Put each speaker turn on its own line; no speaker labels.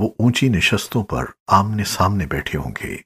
वो ऊँची निशस्तों पर आमने सामने बैठे होंगे।